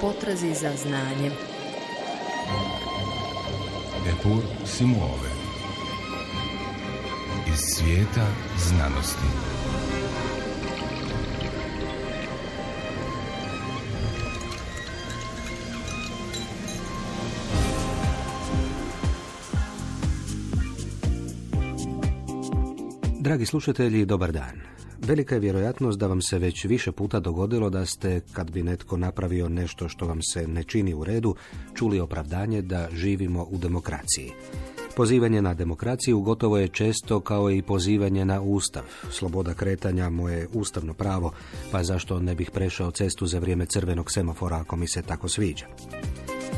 potrazi za znanjem. Epur Simuove Iz svijeta znanosti Dragi slušatelji, dobar dan. Velika je vjerojatnost da vam se već više puta dogodilo da ste, kad bi netko napravio nešto što vam se ne čini u redu, čuli opravdanje da živimo u demokraciji. Pozivanje na demokraciju gotovo je često kao i pozivanje na ustav. Sloboda kretanja moje ustavno pravo, pa zašto ne bih prešao cestu za vrijeme crvenog semafora ako mi se tako sviđa.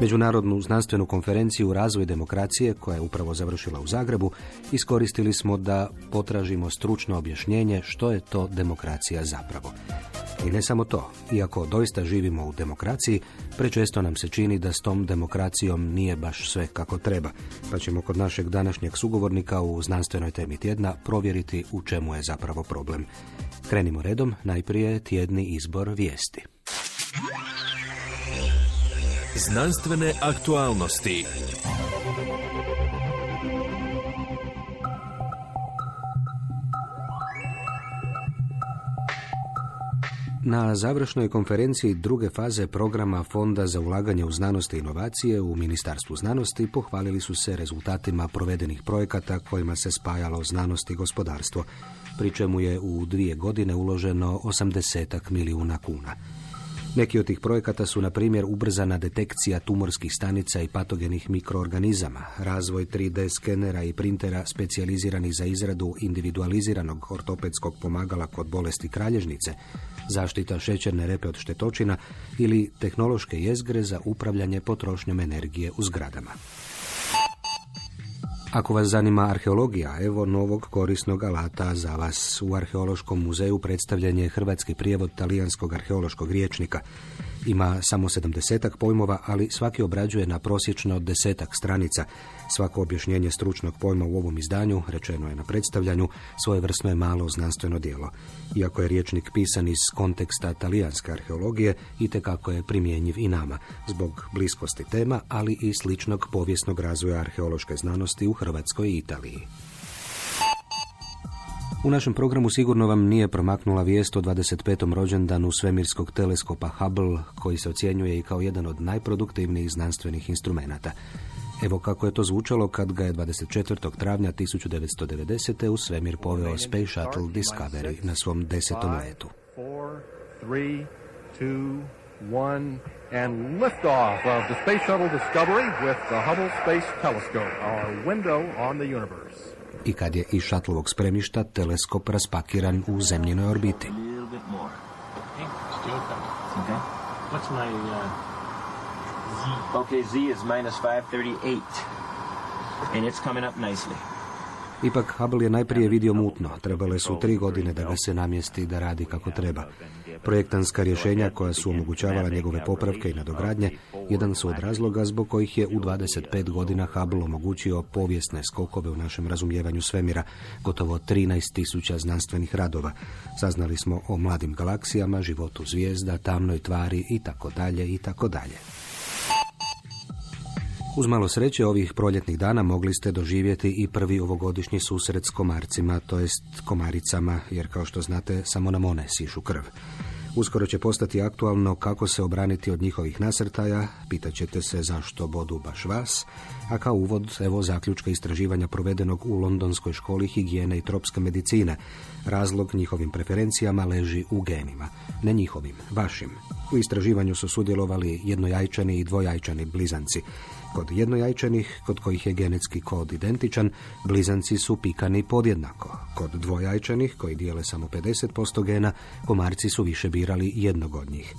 Međunarodnu znanstvenu konferenciju Razvoj demokracije, koja je upravo završila u Zagrebu, iskoristili smo da potražimo stručno objašnjenje što je to demokracija zapravo. I ne samo to, iako doista živimo u demokraciji, prečesto nam se čini da s tom demokracijom nije baš sve kako treba, pa ćemo kod našeg današnjeg sugovornika u znanstvenoj temi tjedna provjeriti u čemu je zapravo problem. Krenimo redom, najprije tjedni izbor vijesti. Znanstvene aktualnosti. Na završnoj konferenciji druge faze programa Fonda za ulaganje u znanost i inovacije u Ministarstvu znanosti pohvalili su se rezultatima provedenih projekata kojima se spajalo znanost i gospodarstvo, pri čemu je u dvije godine uloženo 80 milijuna kuna. Neki od tih projekata su, na primjer, ubrzana detekcija tumorskih stanica i patogenih mikroorganizama, razvoj 3D skenera i printera specijaliziranih za izradu individualiziranog ortopedskog pomagala kod bolesti kralježnice, zaštita šećerne repe od štetočina ili tehnološke jezgre za upravljanje potrošnjom energije u zgradama. Ako vas zanima arheologija, evo novog korisnog alata za vas. U Arheološkom muzeju predstavljen je hrvatski prijevod talijanskog arheološkog riječnika. Ima samo sedamdesetak pojmova, ali svaki obrađuje na prosječno desetak stranica. Svako objašnjenje stručnog pojma u ovom izdanju, rečeno je na predstavljanju, svojevrsno je malo znanstveno djelo. Iako je riječnik pisan iz konteksta talijanske arheologije, i kako je primjenjiv i nama, zbog bliskosti tema, ali i sličnog povijesnog razvoja arheološke znanosti u Hrvatskoj i Italiji. U našem programu sigurno vam nije promaknula vijest o 25. rođendanu svemirskog teleskopa Hubble, koji se ocjenjuje i kao jedan od najproduktivnijih znanstvenih instrumenata. Evo kako je to zvučalo kad ga je 24. travnja 1990. u svemir poveo Space Shuttle Discovery na svom desetom letu. and liftoff of the Space Shuttle Discovery with the Hubble Space Telescope, our window on the universe. I kad je iz šatlovog spremišta teleskop raspakiran u zemljinoj orbiti. What's my uh, Z? Okay, Z is minus 538. And it's coming up nicely. Ipak Hubble je najprije vidio mutno. Trebale su tri godine da ga se namjesti da radi kako treba. Projektanska rješenja koja su omogućavala njegove popravke i nadogradnje, jedan su od razloga zbog kojih je u 25 godina Hubble omogućio povijesne skokove u našem razumijevanju svemira, gotovo 13.000 znanstvenih radova. Saznali smo o mladim galaksijama, životu zvijezda, tamnoj tvari i tako dalje i tako dalje. Uz malo sreće ovih proljetnih dana mogli ste doživjeti i prvi ovogodišnji susret s komarcima, to jest komaricama, jer kao što znate samo nam one sišu krv. Uskoro će postati aktualno kako se obraniti od njihovih nasrtaja, pitat ćete se zašto bodu baš vas, a kao uvod evo zaključka istraživanja provedenog u Londonskoj školi higijene i tropske medicine. Razlog njihovim preferencijama leži u genima, ne njihovim, vašim. U istraživanju su sudjelovali jednojajčani i dvojajčani blizanci. Kod jednojajčanih, kod kojih je genetski kod identičan, blizanci su pikani podjednako. Kod dvojajčanih, koji dijele samo 50% gena, komarci su više birali jednog od njih.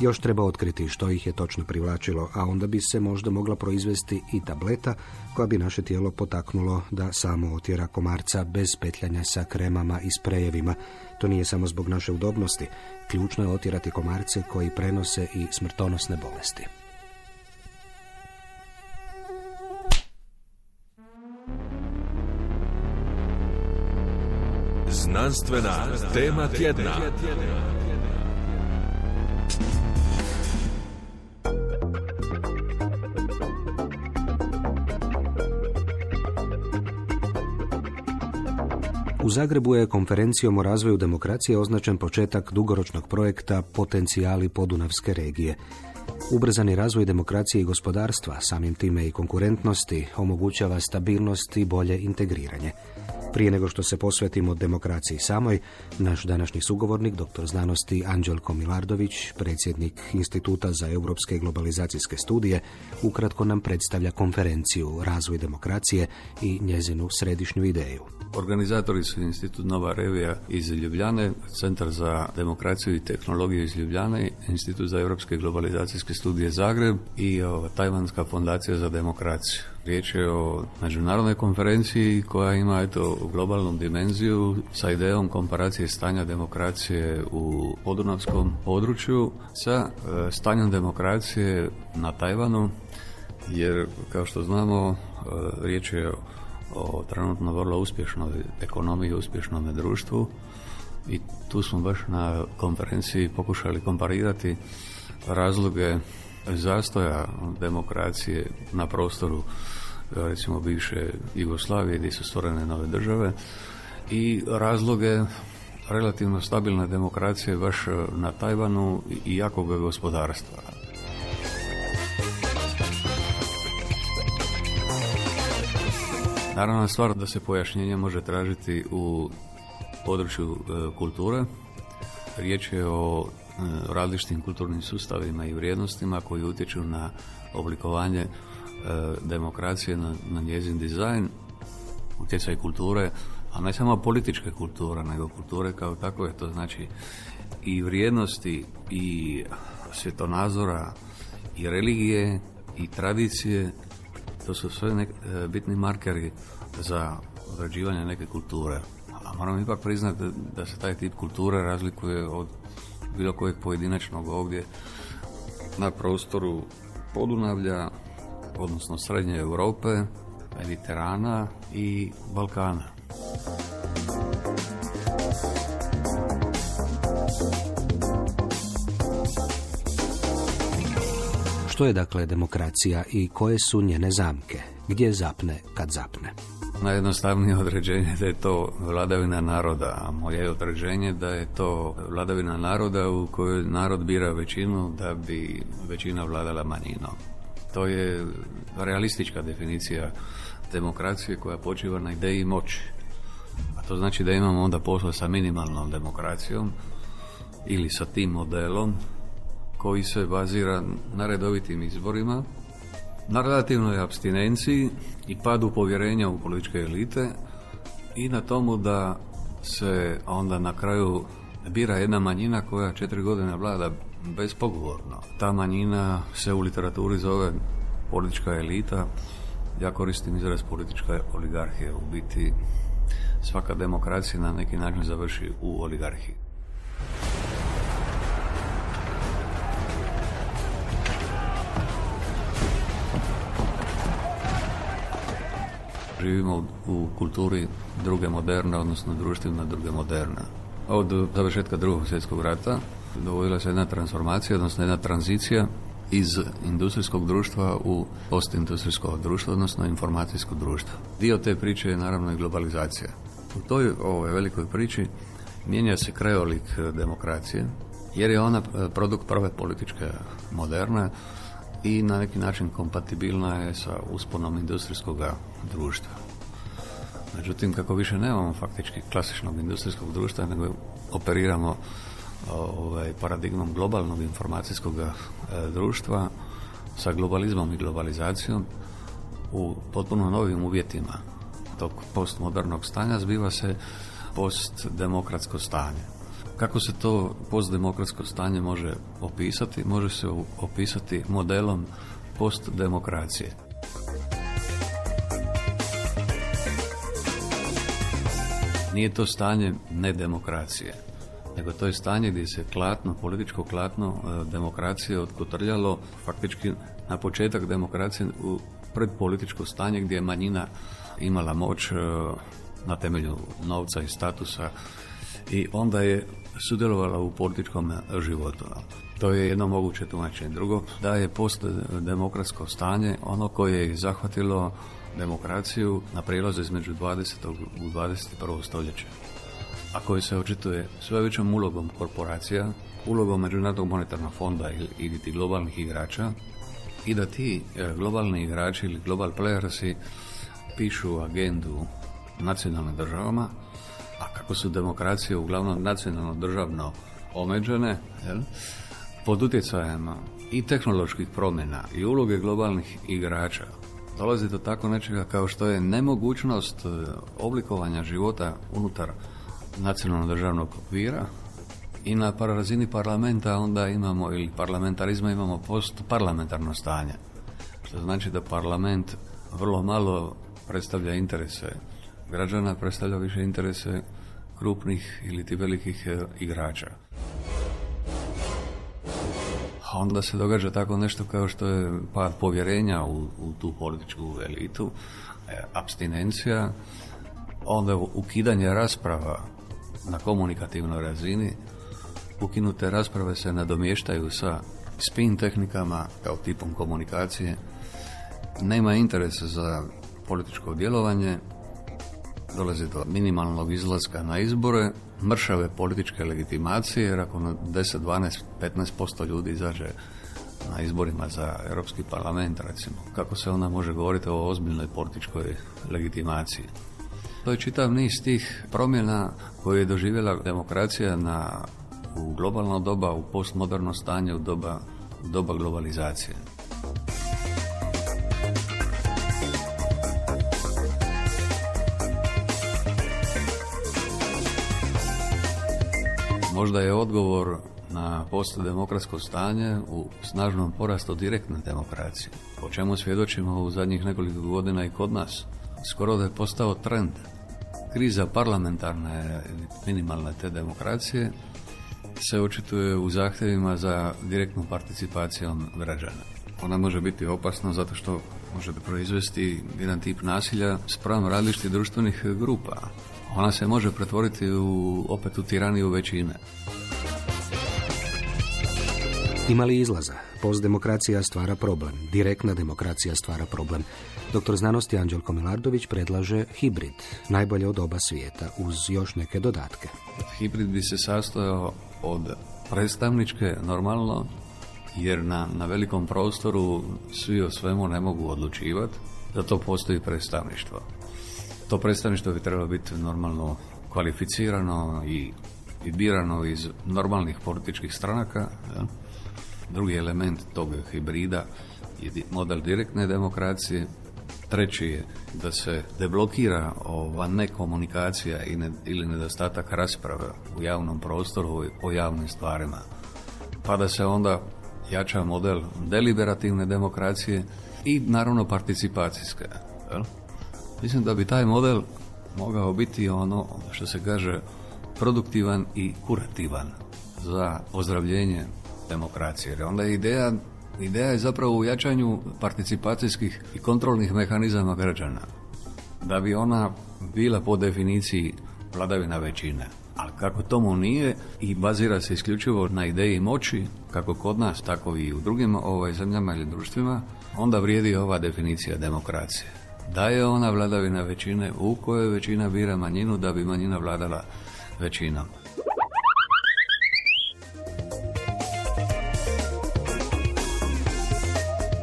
Još treba otkriti što ih je točno privlačilo, a onda bi se možda mogla proizvesti i tableta koja bi naše tijelo potaknulo da samo otjera komarca bez petljanja sa kremama i sprejevima. To nije samo zbog naše udobnosti. Ključno je otjerati komarce koji prenose i smrtonosne bolesti. Znanstvena tema tjedna. U Zagrebu je konferencijom o razvoju demokracije označen početak dugoročnog projekta Potencijali Podunavske regije. Ubrzani razvoj demokracije i gospodarstva, samim time i konkurentnosti, omogućava stabilnost i bolje integriranje. Prije nego što se posvetimo demokraciji samoj, naš današnji sugovornik, doktor znanosti Anđelko Milardović, predsjednik Instituta za europske globalizacijske studije, ukratko nam predstavlja konferenciju Razvoj demokracije i njezinu središnju ideju. Organizatori su Institut Nova Revija iz Ljubljane, Centar za demokraciju i tehnologiju iz Ljubljane, Institut za europske globalizacijske studije Zagreb i Tajvanska fondacija za demokraciju. Riječ je o međunarodnoj konferenciji koja ima eto globalnu dimenziju sa idejom komparacije stanja demokracije u podunavskom području sa e, stanjem demokracije na Tajvanu jer kao što znamo e, riječ je o trenutno vrlo uspješnoj ekonomiji, uspješnom društvu i tu smo baš na konferenciji pokušali komparirati razloge zastoja demokracije na prostoru recimo bivše Jugoslavije gdje su stvorene nove države i razloge relativno stabilne demokracije baš na Tajvanu i jakog gospodarstva. Naravno stvar da se pojašnjenje može tražiti u području e, kulture. Riječ je o e, različitim kulturnim sustavima i vrijednostima koji utječu na oblikovanje e, demokracije, na, na njezin dizajn, utjecaj kulture, a ne samo političke kulture, nego kulture kao takve, to znači i vrijednosti i svjetonazora i religije i tradicije to su sve nek, e, bitni markeri za određivanje neke kulture. A moram ipak priznati da se taj tip kulture razlikuje od bilo kojeg pojedinačnog ovdje na prostoru Podunavlja, odnosno Srednje Europe, Mediterana i Balkana. Što je dakle demokracija i koje su njene zamke? Gdje zapne kad zapne? Najjednostavnije određenje da je to vladavina naroda, a moje je određenje da je to vladavina naroda u kojoj narod bira većinu da bi većina vladala manjinom. To je realistička definicija demokracije koja počiva na ideji moći. A to znači da imamo onda posla sa minimalnom demokracijom ili sa tim modelom koji se bazira na redovitim izborima, na relativnoj abstinenciji i padu povjerenja u političke elite i na tomu da se onda na kraju bira jedna manjina koja četiri godine vlada bezpogovorno. Ta manjina se u literaturi zove politička elita. Ja koristim izraz politička oligarhija. U biti svaka demokracija na neki način završi u oligarhiji. Živimo u kulturi druge moderne, odnosno društvima druge moderne. Od završetka drugog svjetskog rata dovodila se jedna transformacija, odnosno jedna tranzicija iz industrijskog društva u postindustrijsko društvo, odnosno informacijsko društvo. Dio te priče je naravno i globalizacija. U toj ovoj velikoj priči mijenja se krajolik demokracije, jer je ona produkt prve političke moderne i na neki način kompatibilna je sa usponom industrijskog društva. Međutim, kako više nemamo faktički klasičnog industrijskog društva, nego operiramo ovaj, paradigmom globalnog informacijskog e, društva sa globalizmom i globalizacijom u potpuno novim uvjetima tog postmodernog stanja zbiva se postdemokratsko stanje. Kako se to postdemokratsko stanje može opisati? Može se opisati modelom postdemokracije. Nije to stanje nedemokracije, nego to je stanje gdje se klatno, političko klatno e, demokracije otkotrljalo faktički na početak demokracije u predpolitičko stanje gdje je manjina imala moć e, na temelju novca i statusa i onda je sudjelovala u političkom životu. To je jedno moguće tumačenje. Drugo, da je postdemokratsko stanje ono koje je zahvatilo demokraciju na prijelazu između 20. u 21. stoljeće, a koji se očituje sve većom ulogom korporacija, ulogom Međunarodnog monetarnog fonda ili globalnih igrača i da ti e, globalni igrači ili global playersi pišu agendu nacionalnim državama, a kako su demokracije uglavnom nacionalno državno omeđene, jel, pod utjecajem i tehnoloških promjena i uloge globalnih igrača, dolazi do tako nečega kao što je nemogućnost e, oblikovanja života unutar nacionalnog državnog okvira i na razini parlamenta onda imamo, ili parlamentarizma imamo post parlamentarno stanje. Što znači da parlament vrlo malo predstavlja interese građana, predstavlja više interese krupnih ili ti velikih e, igrača. A onda se događa tako nešto kao što je pad povjerenja u, u tu političku elitu, e, abstinencija, onda ukidanje rasprava na komunikativnoj razini, ukinute rasprave se nadomještaju sa spin tehnikama kao tipom komunikacije, nema interesa za političko djelovanje, dolazi do minimalnog izlaska na izbore, mršave političke legitimacije, jer ako 10, 12, 15% ljudi izađe na izborima za Europski parlament, recimo, kako se onda može govoriti o ozbiljnoj političkoj legitimaciji. To je čitav niz tih promjena koje je doživjela demokracija na, u globalno doba, u postmoderno stanje, u doba, doba globalizacije. Možda je odgovor na postdemokratsko stanje u snažnom porastu direktne demokracije, o čemu svjedočimo u zadnjih nekoliko godina i kod nas. Skoro da je postao trend. Kriza parlamentarne minimalne te demokracije se očituje u zahtjevima za direktnu participacijom građana. Ona može biti opasna zato što može proizvesti jedan tip nasilja spram različitih društvenih grupa, ona se može pretvoriti u, opet u tiraniju većine. Ima li izlaza? Postdemokracija stvara problem. Direktna demokracija stvara problem. Doktor znanosti Anđelko Milardović predlaže hibrid, najbolje od oba svijeta, uz još neke dodatke. Hibrid bi se sastojao od predstavničke, normalno, jer na, na velikom prostoru svi o svemu ne mogu odlučivati, zato postoji predstavništvo. To predstavništvo bi trebalo biti normalno kvalificirano i, i birano iz normalnih političkih stranaka. Drugi element tog hibrida je model direktne demokracije. Treći je da se deblokira ova nekomunikacija ili nedostatak rasprave u javnom prostoru o javnim stvarima. Pa da se onda jača model deliberativne demokracije i naravno participacijske. Jel? Mislim da bi taj model mogao biti ono što se kaže produktivan i kurativan za ozdravljenje demokracije. Jer onda je ideja, ideja je zapravo u jačanju participacijskih i kontrolnih mehanizama građana. Da bi ona bila po definiciji vladavina većine. Ali kako tomu nije i bazira se isključivo na ideji moći, kako kod nas, tako i u drugim ovaj, zemljama ili društvima, onda vrijedi ova definicija demokracije da je ona vladavina većine u kojoj većina bira manjinu da bi manjina vladala većinom.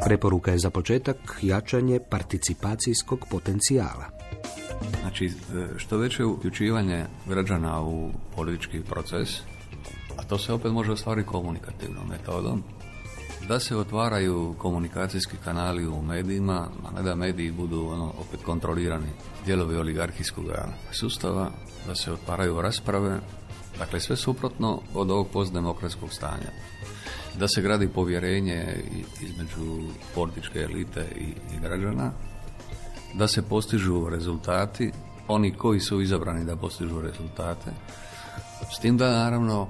Preporuka je za početak jačanje participacijskog potencijala. Znači, što veće uključivanje građana u politički proces, a to se opet može ostvariti komunikativnom metodom, da se otvaraju komunikacijski kanali u medijima, a ne da mediji budu ono, opet kontrolirani dijelovi oligarhijskog sustava, da se otvaraju rasprave, dakle sve suprotno od ovog postdemokratskog stanja. Da se gradi povjerenje između političke elite i, i građana, da se postižu rezultati, oni koji su izabrani da postižu rezultate, s tim da naravno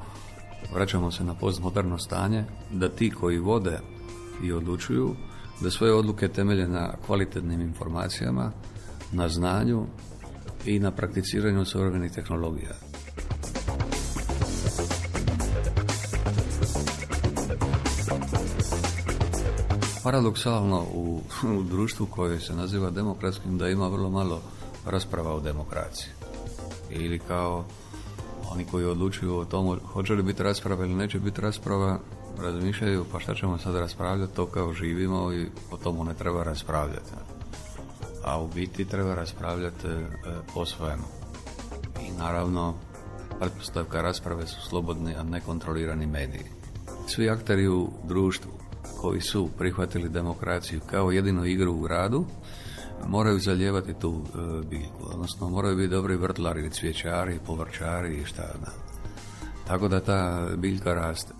vraćamo se na postmoderno stanje, da ti koji vode i odlučuju, da svoje odluke temelje na kvalitetnim informacijama, na znanju i na prakticiranju suvremenih tehnologija. paradoksalno u, u društvu koje se naziva demokratskim da ima vrlo malo rasprava o demokraciji. Ili kao oni koji odlučuju o tomu hoće li biti rasprava ili neće biti rasprava, razmišljaju pa šta ćemo sad raspravljati, to kao živimo i o tomu ne treba raspravljati. A u biti treba raspravljati e, o svemu. I naravno, pretpostavka rasprave su slobodni, a nekontrolirani mediji. Svi akteri u društvu koji su prihvatili demokraciju kao jedinu igru u gradu, moraju zalijevati tu e, biljku, odnosno moraju biti dobri vrtlari, cvjećari, povrćari i šta da. Tako da ta biljka raste.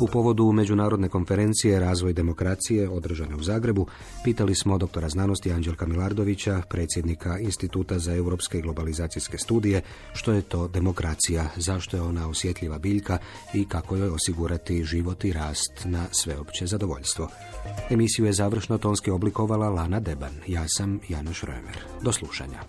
U povodu međunarodne konferencije Razvoj demokracije održane u Zagrebu pitali smo doktora znanosti Anđelka Milardovića, predsjednika Instituta za europske i globalizacijske studije, što je to demokracija, zašto je ona osjetljiva biljka i kako joj osigurati život i rast na sveopće zadovoljstvo. Emisiju je završno tonski oblikovala Lana Deban. Ja sam Janoš Römer. Do slušanja.